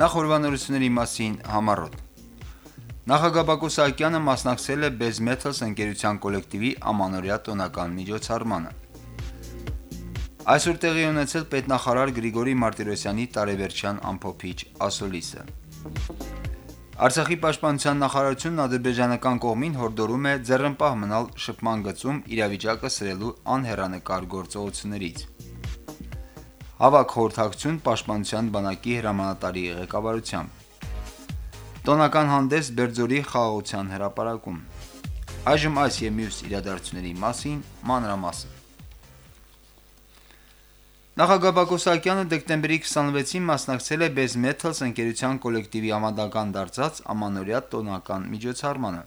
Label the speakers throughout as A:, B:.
A: Նախորbanությունների մասին համառոտ Նախագահ Բակո Սահակյանը մասնակցել է «Base Metals» ընկերության կոլեկտիվի ամանորյա տոնական միջոցառմանը։ Այսօր տեղի ունեցել պետնախարար Գրիգորի Մարտիրոսյանի տարեվերջյան ամփոփիչ ասուլիսը։ Արցախի պաշտպանության նախարարությունն ադրբեջանական կողմին հորդորում է ձեռնպահ մնալ շփման գծում իրավիճակը սրելու անհեռանկար գործողություններից։ Հավաք խորհրդակցություն պաշտպանության բանակի հրամանատարի ղեկավարությամբ։ Տոնական հանդես Բերձորի խաղաղության հրապարակում։ Այժմ այս եւ մյուս իրադարձությունների մասին մանրամասն։ Նախագահ Բակո Սահակյանը դեկտեմբերի 26-ին մասնակցել է «Base Metals» ընկերության կոլեկտիվի ավանդական դարձած ամանորյա տոնական միջոցառմանը։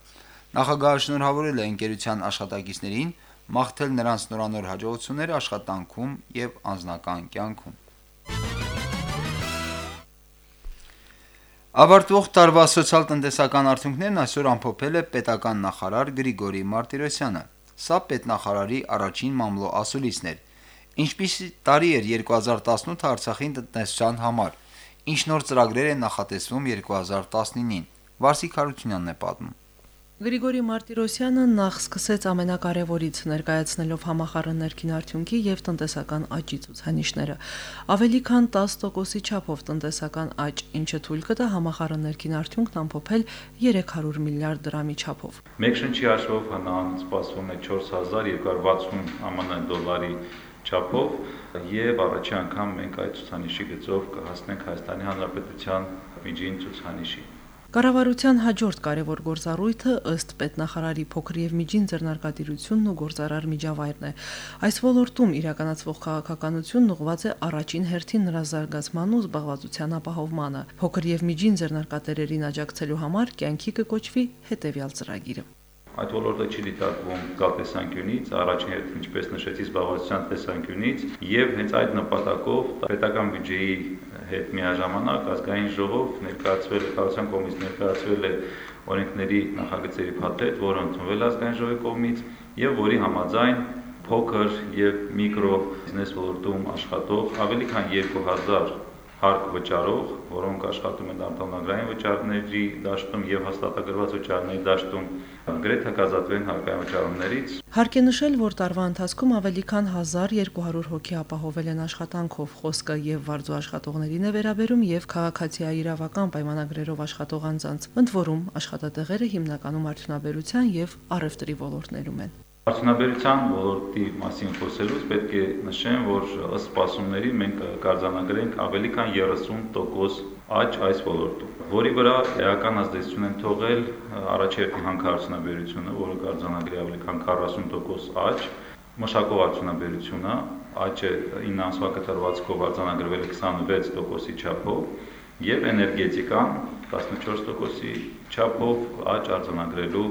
A: Նախագահը շնորհավորել է ընկերության աշխատակիցներին, մաղթել նրանց նորանոր հաջողություններ աշխատանքում եւ անձնական կյանքում։ Ավարտվող տարվա սոցիալ-տնտեսական արդյունքներն այսօր ամփոփել է պետական նախարար Գրիգորի Մարտիրոսյանը։ Սա պետնախարարի առաջին մամլո ասուլիսն էր։ Ինչպիսի տարի էր 2018-ը Արցախի տնտեսության համար, ինչ նոր ծրագրեր են նախատեսվում 2019-ին, Վարսիկ Հարությունյանն է պատմում։
B: Գրիգորի Մարտիրոսյանը նախ սկսեց ամենակարևորից ներկայացնելով համախառն ներքին արդյունքի եւ տնտեսական աճի ցուցանիշները։ Ավելի քան 10%-ի չափով տնտեսական աճ, ինչը թույլ կտա համախառն ներքին արդյունքն ամփոփել 300 միլիարդ դրամի չափով։
C: Մեկ շնչի հաշվով հնան սպասվում է 4260 ԱՄՆ դոլարի չափով եւ առաջի անգամ մենք այդ ցուցանիշի գծով կհասնենք Հայաստանի Հանրապետության միջին ցուցանիշի։
B: Կառավարության հաջորդ կարևոր գործառույթը ըստ պետնախարարի փոքր եւ միջին ձեռնարկատիրությունն ու գործարար միջավայրն է։ Այս ոլորտում իրականացվող քաղաքականությունն ուղղված է առաջին հերթին նրա զարգացման ու զբաղվածության ապահովմանը։ Փոքր եւ միջին ձեռնարկատերերին աջակցելու համար կյանքի կկոչվի հետեւյալ ծրագիրը
C: այդ ոլորտը չի դիտարկվում կա տեսանկյունից, առաջին հետ ինչպես նշեցի զբաղվածության տեսանկյունից եւ հենց այդ նպատակով պետական բյուջեի հետ միաժամանակ ազգային ժողով ներկայացվել է քաղաքացիական կողմից ներկայացվել է օրենքների նախագծերի փաթեթ, որը ընդունվել ազգային ժողովի կողմից եւ որի համաձայն փոքր եւ միկրո բիզնես ոլորտում աշխատող ավելի քան 2000 հարկ վճարող, որոնք աշխատում են արտոնագրային վճարների դաշտում եւ հաստատագրված վճարների դաշտում, գրեթե կազատվեն հարկային վճարումներից։
B: Հարկ է նշել, որ տարվա ընթացքում ավելի քան 1200 հոգի ապահովել են աշխատանքով, խոսքը եւ վարձու աշխատողներին է վերաբերում եւ քաղաքացիայի իրավական պայմանագրերով աշխատող անձանց, ընդ որում աշխատատեղերը հիմնականում արդյունաբերության եւ առևտրի ոլորտներում են։
C: Արդյունաբերության ոլորտի մասին խոսելուց պետք է նշեմ, որ ըստ սպասումների մենք կարձանագրենք ավելի քան 30% աճ այս ոլորտում, որի վրա էական ազդեցություն են թողել առաջերտի հանքարդյունաբերությունը, որը կարձանագրի ավելի քան 40% աճ, մշակող արդյունաբերությունը աճը 9 ամսվա կտրվածքով արձանագրվել է 26%-ի չափով եւ էներգետիկան 14%-ի չափով աճ արձանագրելու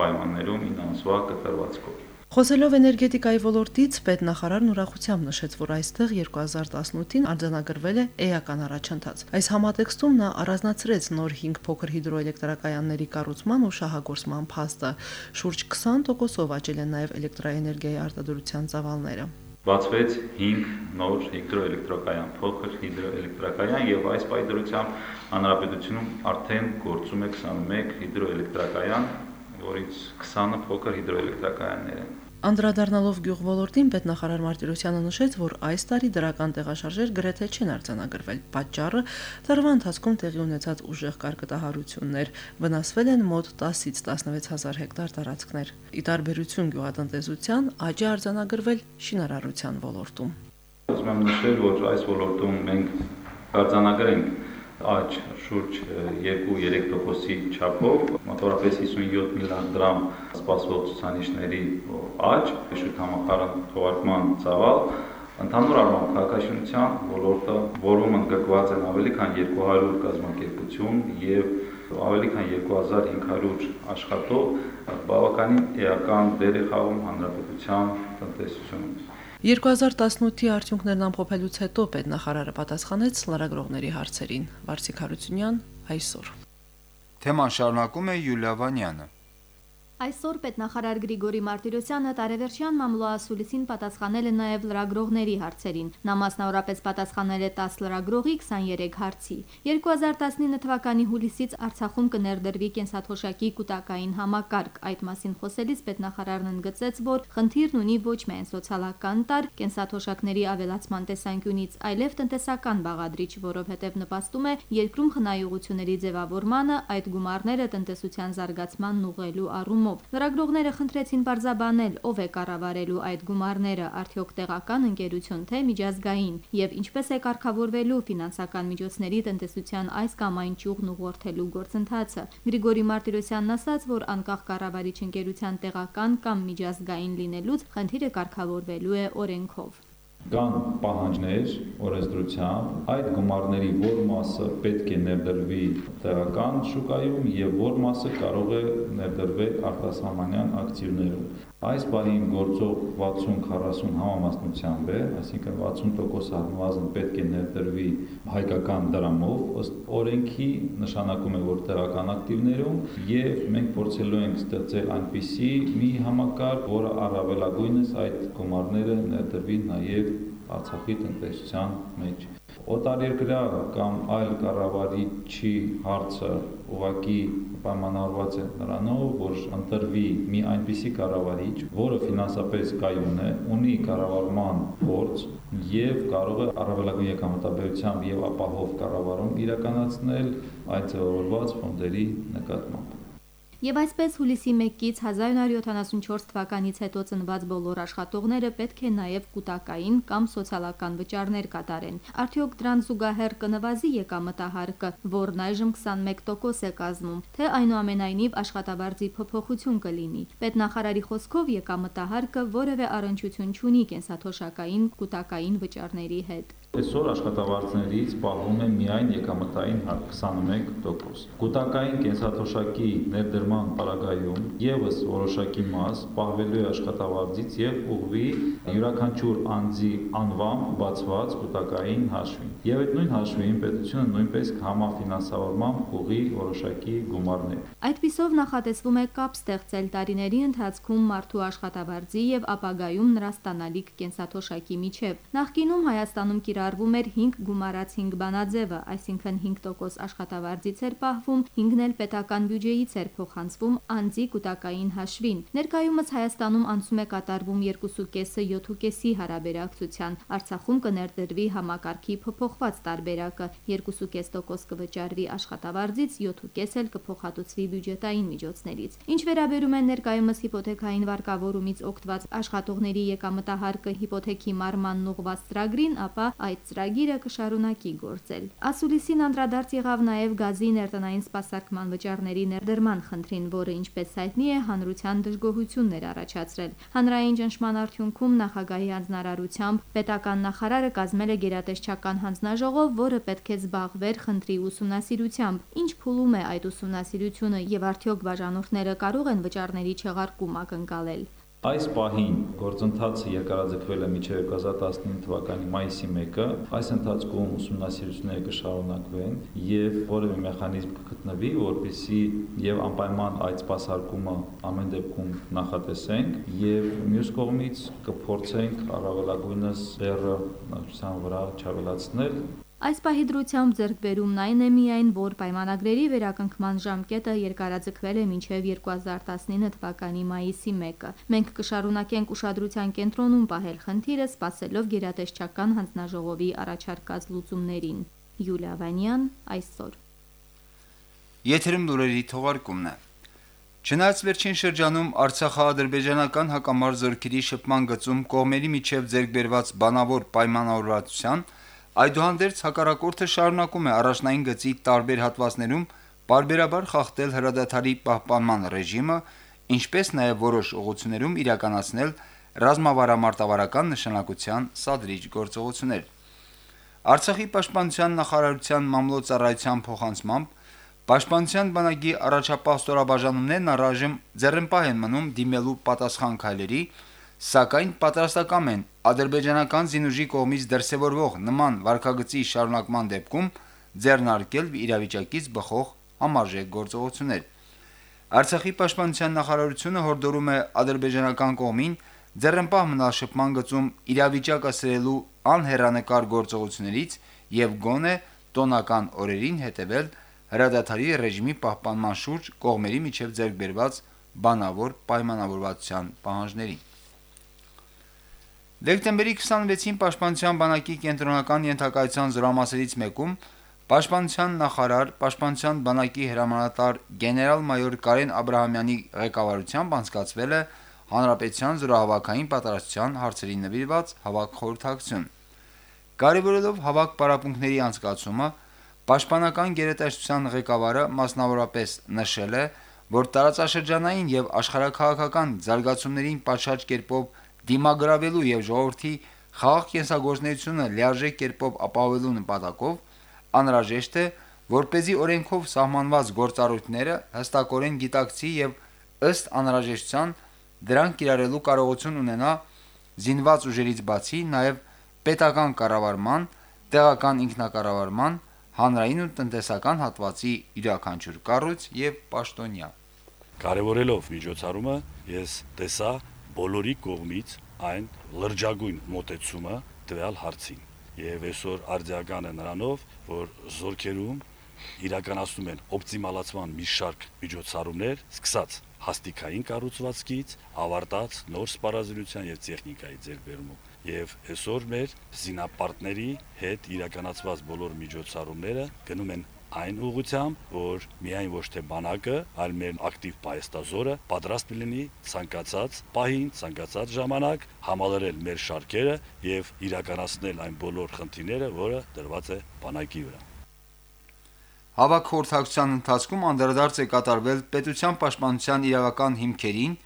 C: պայմաններում 9 ամսվա կտրվածքով։
B: Խոսելով էներգետիկայի ոլորտից, պետնախարարն ուրախությամբ նշեց, որ այստեղ 2018-ին արձանագրվել է էական առաջընթաց։ Այս համատեքստում նա առանձնացրեց նոր 5 փոքր հիդրոէլեկտրակայանների կառուցման ու շահագործման փաստը։ Շուրջ 20%-ով աճել են նաև էլեկտրաէներգիայի արտադրության ծավալները
C: բացվեց 5 նոր հիդրոէլեկտրակայան, փոքր հիդրոէլեկտրակայան եւ այս պայդրությամբ հանրապետությունում արդեն գործում է 21 հիդրոէլեկտրակայան, որից 20-ը փոքր հիդրոէլեկտրակայաններ են։
B: Անդրադառնալով գյուղ ոլորտին պետնախարար Մարտիրոսյանը նշեց, որ այս տարի դրական տեղաշարժեր գրեթե չեն արձանագրվել։ Պատճառը տարվա ընթացքում տեղի ունեցած ուժեղ կարկտահարություններ վնասվել են մոտ 10-ից 16000 հեկտար տարածքներ։ Ի տարբերություն գյուղատնտեսության, աճը արձանագրվել շինարարության ոլորտում։
C: Ուզում եմ նշել, որ այս ոլորտում մենք արձանագրենք աճ շուրջ 2-3%-ի չափով, մոտավորապես 57 միլիարդ դրամ սպասվող ցուցանիշների աճ, շուտ համախառն թողարկման ծավալ, Ընդհանուր առմամբ քաղաքաշինության ոլորտը, որում ընդգրկված են ավելի քան 200 կազմակերպություն եւ ավելի քան 2500 աշխատող, բավականին էական դեր է խաղում հանրապետության տնտեսությունում։
B: 2018-ի արդյունքներն ամփոփելուց հետո պետնախարարը պատասխանեց լրագրողների հարցերին։ Վարսիկ Հարությունյան այսօր։
A: Թեման շարունակում է Յուլիա Վանյանը։
D: Այսօր պետնախարար Գրիգորի Մարտիրոսյանը տարեվերջյան մամլոասուլիսին պատասխանել է նաև լրագրողների հարցերին։ Նա մասնավորապես պատասխանել է 10 լրագրողի 23 հարցի։ 2019 թվականի հուլիսից Արցախում կներդրվի կենսաթոշակի կൂട്ടակային համակարգ։ Այդ մասին խոսելիս պետնախարարն ընդգծեց, որ խնդիրն ունի ոչ միայն սոցիալական տար, կենսաթոշակների ավելացման տեսանկյունից, այլև տնտեսական բաղադրիչ, որովհետև նպաստում է երկրում խնայողությունների ձևավորմանը, այդ գումարները տնտեսության զարգացմանն ուղղելու առումով առումով։ Լրագրողները խնդրեցին բարձաբանել, ով է կառավարելու այդ գումարները, արդյոք տեղական ընկերություն թե միջազգային, եւ ինչպես է կարգավորվելու ֆինանսական միջոցների տնտեսության այս կամ այն ճյուղն ուղղորդելու գործընթացը։ Գրիգորի Մարտիրոսյանն ասաց, որ անկախ կառավարիչ ընկերության տեղական կամ միջազգային լինելուց խնդիրը կարգավորվելու է օրենքով
C: կան պահանջներ օրենսդրությամբ այդ գումարների որ մասը պետք է ներդրվի տեղական շուկայում եւ որ մասը կարող է ներդրվել արտասահմանյան ակտիվներում Այս բանին գործող 60-40 համամասնությամբ է, այսինքն 60% առնվազն պետք է ներդրվի հայկական դրամով, ըստ օրենքի նշանակում է, որ տեղական ակտիվներում եւ մենք փորձելու ենք ստեղծել այնպիսի մի համակարգ, որը առավելագույնս այդ գումարները ներդրվի նաեւ Արցախի տնտեսության մեջ օտարերկրյա կամ այլ կառավարիչի հարցը ուղակի պայմանավորված է նրանով, որ ընտրվի մի այնպիսի կառավարիչ, որը ֆինանսապես կայուն է, ունի կառավարման փորձ եւ կարող է առավելագույն եկամտաբերությամբ եւ ապահով կառավարում իրականացնել այդ ձևավորված ֆոնդերի նկատմամբ։
D: Եվ այսպես հուլիսի 1-ից 1974 թվականից հետո ծնված բոլոր աշխատողները պետք է նաև կൂട്ടակային կամ սոցիալական վճարներ կատարեն։ Արդյոք դրան զուգահեռ կնվազի եկամտահարկը, որն այժմ 21% է կազմում, թե այնուամենայնիվ աշխատավարձի փոփոխություն կլինի։ Պետնախարարի խոսքով եկամտահարկը որևէ առնչություն չունի կենսաթոշակային կൂട്ടակային վճարների հետ։
C: Այսօր աշխատավարձներից պահվում է միայն եկամտային 21%։ Գուտակային կենսաթոշակի ներդրման պարագայում եւս որոշակի մաս պահվելու է աշխատավարձից եւ ուղղվի յուրաքանչյուր անձի անվամբ բացված գուտակային հաշվին։ Եվ այդ նույն հաշվին պետությունը նույնպես համաֆինանսավորմամբ ուղի որոշակի գումարներ։
D: Այդ պիսով նախատեսվում է կապ ստեղծել տարիների ընթացքում մարդու աշխատավարձի եւ ապագայում նրա ստանալիք կենսաթոշակի միջև։ Նախկինում Հայաստանում կիրառ կիրառվում էր 5 գումարած 5 բանաձևը, այսինքն 5% աշխատավարձից էր պահվում, 5-ն էլ պետական բյուջեից էր փոխանցվում անձի կൂട്ടակային հաշվին։ Ներկայումս Հայաստանում անցում է կատարվում 2.5-ը 7.5-ի հարաբերակցության։ Արցախում կներդրվի համակարգի փոփոխված տարբերակը 2.5% կվճարվի աշխատավարձից, 7.5 էլ կփոխհատուցվի բյուջետային միջոցներից։ Ինչ վերաբերում է ներկայումս հիպոթեքային վարկավորումից օգտված աշխատողների եկամտահարկը հիպոթեքի մարմանն ուղղված ծրագրին, ապա այդ ծրագիրը կշարունակի գործել։ Ասուլիսին անդրադարձ եղավ նաև գազի ներտնային սպասարկման վճարների ներդրման խնդրին, որը ինչպես հայտնի է, հանրության դժգոհություններ առաջացրել։ Հանրային ճնշման արդյունքում նախագահի հանձնարարությամբ պետական նախարարը կազմել է գերատեսչական հանձնաժողով, որը պետք է զբաղվեր խնդրի ուսումնասիրությամբ։ Ինչ փուլում է այդ ուսումնասիրությունը եւ արդյոք բաժանորդները կարող են վճարների չեղարկում ակնկալել։
C: Այս պահին գործընթացը երկարաձգվել է մինչև 2019 թվականի մայիսի 1-ը։ Այս ընթացքում ուսումնասիրությունները կշարունակվեն եւ որևէ մեխանիզմ կգտնվի, որպեսզի եւ անպայման այդ սպասարկումը ամեն դեպքում նախատեսենք եւ մյուս կողմից կփորձենք առավելագույնս դերը նշության վրա չավելացնել
D: Այս պահի դրությամբ ձեռքբերումն այն է միայն, որ պայմանագրերի վերակնքման ժամկետը երկարաձգվել է մինչև 2019 թվականի մայիսի 1-ը։ Մենք կշարունակենք ուշադրության կենտրոնում պահել խնդիրը, սպասելով գերատեսչական հանձնաժողովի առաջարկած լուծումներին։ Յուլիա Վանյան այսօր։
A: Եթերում լուրերի թողարկումն է։ Չնայած վերջին շրջանում Արցախա-ադրբեջանական հակամարտ զորքերի շփման գծում կողմերի միջև ձեռքբերված բանավոր պայմանավորվածության Այդուհանդերձ հակառակորդը շարունակում է առաջնային գծի տարբեր հատվածներում բարբերաբար խախտել հրադադարի պահպանման ռեժիմը, ինչպես նաև որոշ ուղություններում իրականացնել ռազմավարամարտավարական նշանակության սադրիչ գործողություններ։ Արցախի պաշտպանության նախարարության մամլոյցարայության փոխանցմամբ Պաշտպանության բանակի առաջապահ ստորաբաժանումներն առայժմ ձեռնպահ են մնում դիմելու պատասխան քայլերի, սակայն պատրաստական են ադրբեջանական զինուժի կողմից դրսևորվող նման վարկագծի շարունակման դեպքում ձեռնարկել իրավիճակից բխող համարժեք գործողություններ։ Արցախի պաշտպանության նախարարությունը հորդորում է ադրբեջանական կողմին ձեռնպահ մնալ շփման գծում իրավիճակը սրելու անհերանեկար գործողություններից եւ գոնե տոնական օրերին հետևել հրադադարի ռեժիմի պահպանման շուրջ կողմերի միջև ձեռք բերված բանավոր պայմանավորվածության պահանջներին։ Դեկտեմբերի 26-ին Պաշտպանության բանակի կենտրոնական ենթակայության զորամասերից մեկում Պաշտպանության նախարար, Պաշտպանության բանակի հրամանատար գեներալ-մայոր Կարեն Աբ รา համյանի ղեկավարությամբ անցկացվել է Հանրապետության զորահավաքային պատրաստության հարցերին նվիրված հավաք խորհրդակցություն։ Կարևորելով հավաք պարապմունքների անցկացումը, Պաշտպանական գերատեսչության ղեկավարը մասնավորապես նշել է, որ տարածաշրջանային եւ աշխարհակաղակական զարգացումներին պատշաճ կերպով դիմագրավելու եւ ժողովրդի խաղաղ կենսագործունեությունը լիարժեք կերպով ապահովելու նպատակով անհրաժեշտ է, որ เป զի օրենքով սահմանված գործառույթները հստակորեն գիտակցի եւ ըստ անհրաժեշտության դրանք կիրառելու կարողություն ունենա զինված ուժերից բացի նաեւ պետական կառավարման, տեղական ինքնակառավարման, հանրային ու տնտեսական հատվածի յուրաքանչյուր կառույց եւ պաշտոնյա։
E: Կարևորելով միջոցառումը ես տեսա բոլորի կողմից այն լրջագույն մոտեցումը տվյալ հարցին եւ այսօր արդյական է նրանով, որ զորքերում իրականացնում են օպտիմալացման մի շարք միջոցառումներ, սկսած հաստիկային կառուցվածքից ավարտած նոր սպառազինության եւ տեխնիկայի ձեռբերումով եւ այսօր մեր զինապարտների հետ իրականացված բոլոր միջոցառումները գնում են այն ուղղությամբ, որ միայն ոչ թե բանակը, այլ մեր ակտիվ պայստազորը պատրաստ լինի ցանկացած պահին, ցանկացած ժամանակ համալրել մեր շարքերը եւ իրականացնել այն բոլոր խնդիրները, որը դրված է բանակի վրա։
A: Հավաք խորհրդակցության ընթացքում անդրադարձ է կատարվել պետության պաշտպանության իրավական հիմքերին,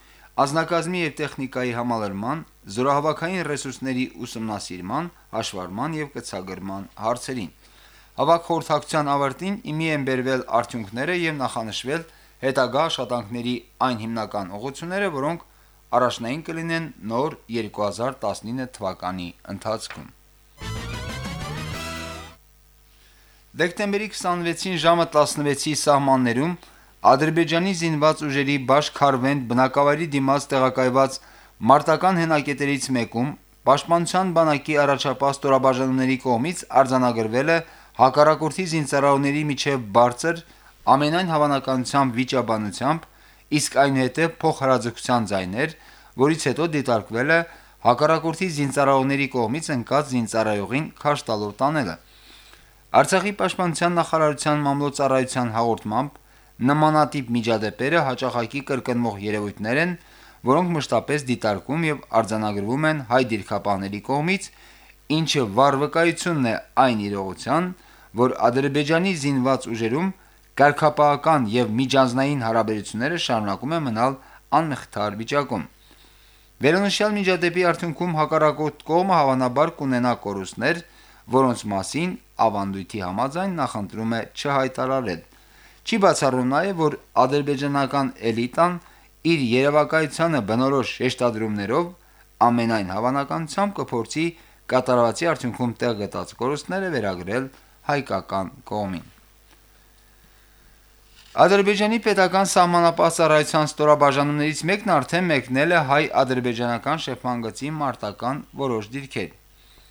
A: ազնագազմի եւ տեխնիկայի համալրման, զորահավաքային ռեսուրսների ուսումնասիրման, հաշվառման եւ կցագրման հարցերին։ Հավաք խորհրդակցության ավարտին իմի են բերվել արդյունքները եւ նախանշվել հետագա աշխատանքների այն հիմնական ուղղությունները, որոնք առաջնային կլինեն նոր 2019 թվականի ընթացքում։ Դեկտեմբերի 26-ին ժամը 16-ի սահմաններում Ադրբեջանի զինված ուժերի Բաշ Քարվենդ բնակավայրի դիմաց տեղակայված մարտական հենակետերից մեկում Պաշտպանության բանակի առաջապահ ստորաբաժանումների կողմից արձանագրվել է հակառակորդի զինծառայողների միջև բարձր ամենայն հավանականությամբ վիճաբանությամբ, իսկ այնուհետև փոխհրաձգության ձայներ, որից հետո դիտարկվել է հակառակորդի զինծառայողների կողմից ընկած զինծառայողին քաշ տալով տանելը։ Արցախի պաշտպանության նախարարության մամլոյցարայության հաղորդմամբ նմանատիպ միջադեպերը հաճախակի կրկնվող երևույթներ են, որոնք մշտապես դիտարկում եւ արձանագրվում են հայ դիրքապահների կողմից, ինչը վառ վկայությունն է այն իրողության, որ Ադրբեջանի զինված ուժերում կարգապահական եւ միջանձնային հարաբերությունները շարունակում են մնալ անմխիթար վիճակում։ Վերոնշյալ միջադեպի արդյունքում հակառակորդ կողմը հավանաբար կունենա կորուստներ, որոնց մասին ավանդույթի համաձայն նախընտրում է չհայտարարել։ Չի բացառում նաև, որ ադրբեջանական էլիտան իր երևակայությանը բնորոշ շեշտադրումներով ամենայն հավանականությամբ կփորձի կատարվածի արդյունքում տեղ գտած կորուստները վերագրել հայկական կողմին։ Ադրբեջանի պետական սահմանապահ ծառայության ստորաբաժանումներից մեկն արդեն մեկնել է հայ-ադրբեջանական շփման գծի մարտական որոշ դիրքեր։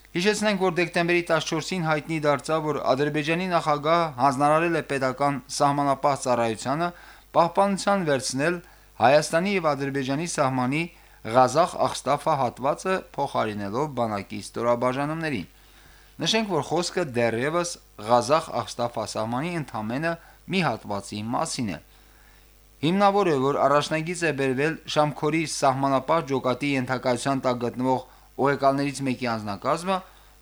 A: Հիշեցնենք, որ դեկտեմբերի 14-ին հայտնի դարձավ, որ Ադրբեջանի նախագահ հանձնարարել է պետական սահմանապահ ծառայությանը պահպանության վերցնել Հայաստանի եւ Ադրբեջանի սահմանի Ղազախ Աղստաֆա հատվածը փոխարինելով բանակի ստորաբաժանումներին։ Նշենք, որ խոսքը դեռևս Ղազախ Աղստաֆա սահմանի ընդամենը մի հատվածի մասին է։ Հիմնավոր է, որ առաջնագիծ է բերվել Շամքորի սահմանապահ ջոկատի ենթակայության տակ գտնվող օեկալներից մեկի անձնակազմը,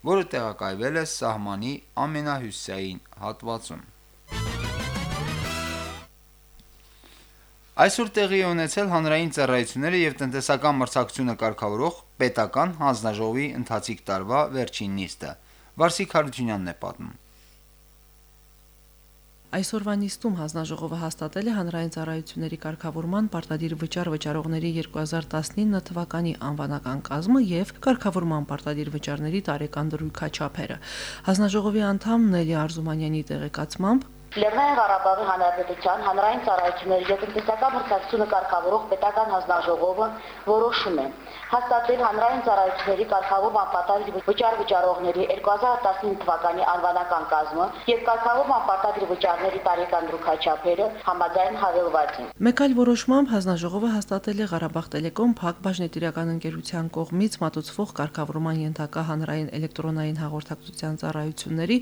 A: որը տեղակայվել է սահմանի ամենահյուսիսային հատվածում։ Այսօր տեղի ունեցել հանրային ծառայությունները եւ տնտեսական մրցակցությունը կարգավորող պետական հանձնաժողովի ընթացիկ տարվա վերջին նիստը։ Վարսիկ Հարությունյանն է պատմում։
B: Այսօրվա նիստում հանձնաժողովը հաստատել է հանրային ծառայությունների կարգավորման պարտադիր վճար վճարողների 2019 թվականի անվանական կազմը եւ կարգավորման պարտադիր վճարների տարեկան դրույքաչափերը։ Հանձնաժողովի անդամ Նելի Արզումանյանի տեղեկացմամբ
F: Լեռնային Ղարաբաղի Հանրապետության հանրային ծառայությունների եւ տնտեսական մրցակցությունը կարգավորող պետական հանձնաժողովը որոշում է հաստատել հանրային ծառայությունների կարգավորման պատահարի վճար վճարողների 2015 թվականի անվանական կազմը եւ կարգավորման պատահարի վճարների տարեկան դրույքաչափերը համաձայն հավելվածին։
B: Մեկ այլ որոշմամբ հանձնաժողովը հաստատել է Ղարաբաղ Տելեկոմ Փակ բաժնետիրական ընկերության կողմից մատուցվող կարգավորման ենթակա հանրային էլեկտրոնային հաղորդակցության ծառայությունների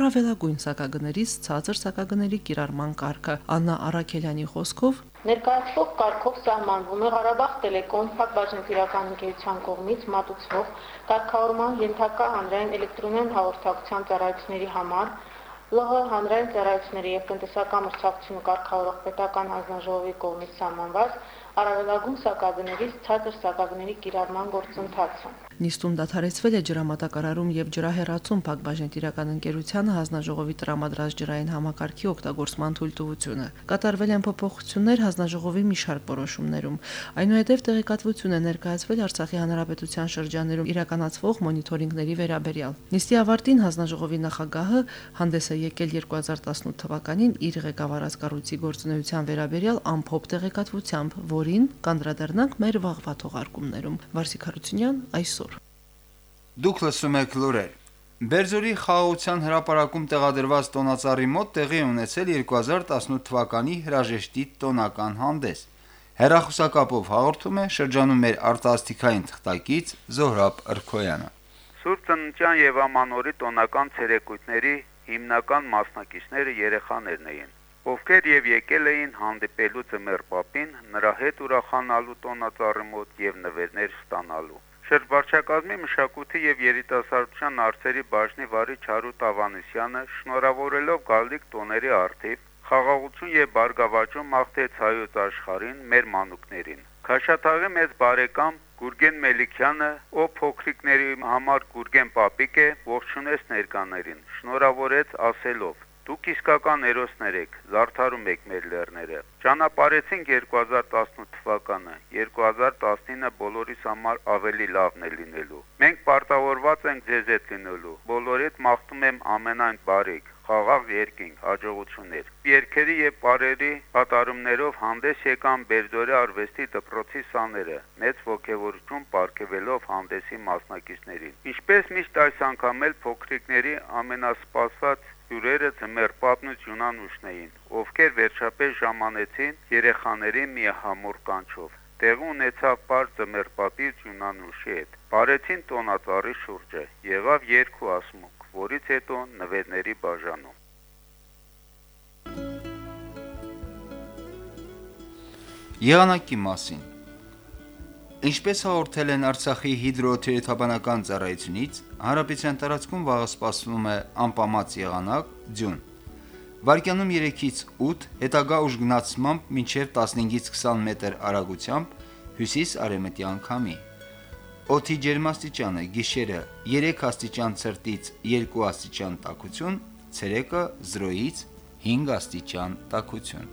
B: առավելագույն սակագներից ցածր սակագների կիրառման կարգը։ Աննա Արաքելյանի խոսքով
G: Ներկայացվող կարգով սահմանվում է Ղարաբաղ Տելեկոմ Փակ բաժնետիրական ընկերության կողմից մատուցվող կարգավորման ենթակա հանրային էլեկտրոնային հաղորդակցության ծառայությունների համար ԼՂ հանրային ծառայությունների եւ տնտեսական մրցակցությունը կարգավորող պետական հանձնաժողովի կողմից սահմանված առավելագույն սակագներից ցածր սակագների կիրառման գործընթացը։
B: Նիստում դադարեցվել է ջրամատակարարում եւ ջրահեռացում Փակ բաժնետիրական ընկերությանը հանձնաժողովի տրամադրած ջրային համակարգի օգտագործման թույլտվությունը։ Կատարվել են փոփոխություններ հանձնաժողովի մի շարք որոշումներում։ Այնուհետև տեղեկատվություն է ներկայացվել Արցախի հանրապետության շրջաներում իրականացվող մոնիթորինգների վերաբերյալ։ Նիստի ավարտին հանձնաժողովի նախագահը հանդես է եկել 2018 թվականին իր ղեկավարած կառույցի գործունեության վերաբերյալ ամփոփ տեղեկատվությամբ, որին կանդրադառնանք մեր վաղվա թողարկումներում։ Վարսիկ Հարությունյան այսօր։
A: Դուք լսում եք լուրեր։ Բերձորի խաղաղության հրապարակում տեղադրված տոնածառի մոտ տեղի ունեցել 2018 թվականի հրաժեշտի տոնական հանդես։ Հերախոսակապով հաղորդում է շրջանում մեր արտասթիկային թղթակից Զոհրաբ Ըրքոյանը։
H: Սուրբ Ծննդյան եւ Ամանորի տոնական ցերեկույթների հիմնական մասնակիցները երեխաներն էին ովքեր եւ եկել էին հանդիպելու ծմեր պապին, նրա հետ ուրախանալու տոնածառի մոտ եւ նվերներ ստանալու։ Շրջվարչակազմի մշակույթի եւ երիտասարդության արծերի բաժնի վարի Չարուտ Ավանեսյանը շնորհավորելով գալիք տոների արդիվ խաղաղություն եւ բարգավաճում մաղթեց հայոց աշխարհին մեր մանուկներին։ Քաշաթաղի մեծ բարեկամ Գուրգեն Մելիքյանը, ով փոքրիկների համար Գուրգեն պապիկ է, ողջունեց ներկաներին, շնորհավորեց ասելով. Դուք իսկական հերոսներ եք, զարդարում եք մեր լեռները։ Ճանապարհեցինք 2018 թվականը, 2019-ը բոլորիս համար ավելի լավն է լինելու։ Մենք պարտավորված ենք ձեզ հետ լինելու։ Բոլորիդ մաղթում եմ ամենայն բարիք, խաղաղ երկինք, հաջողություններ։ Երկերի եւ բարերի կատարումներով հանդես եկան Բերձորի արվեստի դպրոցի սաները, մեծ ողջևորություն ապարգևելով հանդեսի մասնակիցներին։ Ինչպես միշտ այս անգամ էլ փոքրիկների ամենասպասված հյուրերը ձմեր պապն ու ջունանուշն էին, ովքեր վերջապես ժամանեցին երեխաների մի համուր կանչով։ Տեղ ունեցավ բար ձմեր պապի ջունանուշի հետ։ Բարեցին տոնածառի շուրջը, եղավ երկու ասմուկ որից հետո նվերների բաժանում։
A: Եղանակի մասին. Ինչպես հաղորդել են Արցախի հիդրոթերապանական ծառայությունից, հարաբեցյան տարածքում վաղը սպասվում է անպամած եղանակ, ձյուն։ Վարկյանում 3-ից 8, հետագա ուժգնացմամբ մինչև 15-ից 20 մետր արագությամբ հյուսիս-արևմտյան քամի։ Օդի ջերմաստիճանը՝ գիշերը 3 աստիճան ցրտից 2 աստիճան տաքություն, ցերեկը 0-ից 5 աստիճան տաքություն։